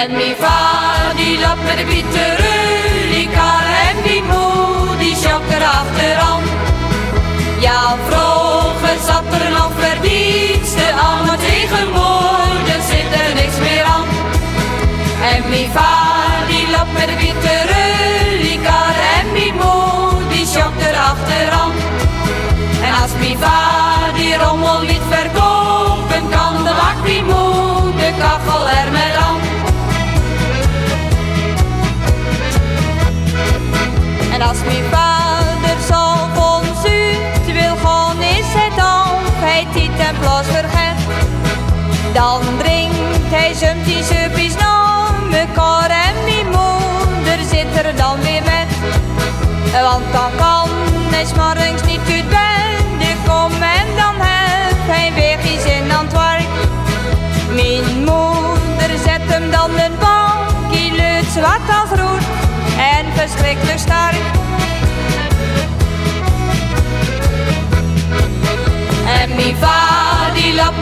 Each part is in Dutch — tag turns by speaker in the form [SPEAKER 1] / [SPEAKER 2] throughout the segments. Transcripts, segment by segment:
[SPEAKER 1] En mijn vader die loopt met de bittere, lichtcar, en mijn moeder moe, die schokt er. Ja, vroeger zat er nog verdienste, allemaal tegenwoordig zit er niks meer aan.
[SPEAKER 2] En mijn Dan drinkt hij zijn die suppies naar mekaar en mijn moeder zit er dan weer met. Want dan kan hij 's morgens niet uit bed komen en dan heeft hij weer geen zin aan het. Mijn moeder zet hem dan een bankje luid zwart als roet en verschrikkelijk sterk.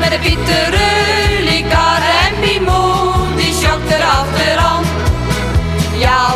[SPEAKER 1] met de bittere likar en pimoen, die schokt erachteraan. Ja,